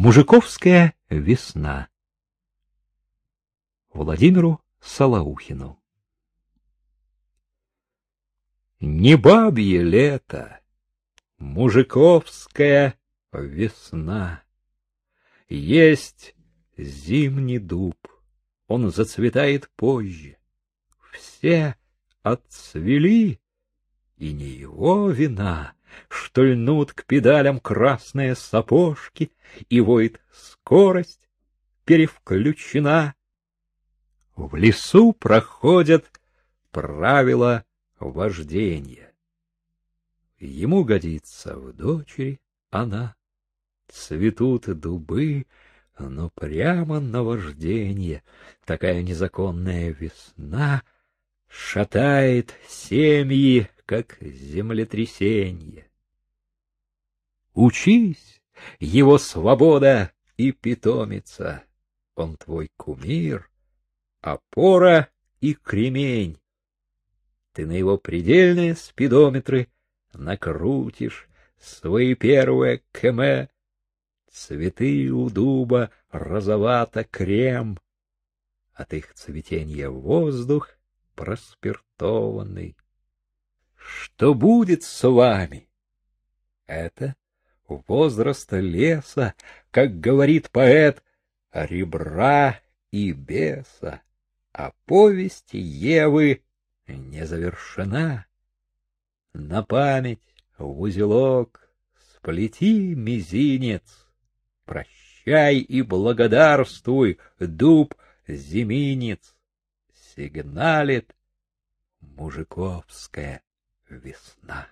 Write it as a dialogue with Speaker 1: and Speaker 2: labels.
Speaker 1: Мужиковская весна. Владимиру Салаухину. Не бабье лето, мужиковская весна. Есть зимний дуб, он зацветает позже. Все отцвели, и не его вина что льнут к педалям красные сапожки, и воет скорость перевключена. В лесу проходят правила вождения. Ему годится в дочери она. Цветут дубы, но прямо на вождение такая незаконная весна шатает семьи, как землетрясение. Учись, его свобода и питомица. Он твой кумир, опора и кремень. Ты на его предельные спидометры накрутишь свои первые км. Цветы у дуба розовато-крем, От их цветения воздух проспиртованный. Что будет с вами? Это возраст леса, как говорит поэт, ребра и беса, а повесть Евы не завершена. На память в узелок сплети мизинец, прощай и благодарствуй, дуб зиминец, сигналит мужиковская весна.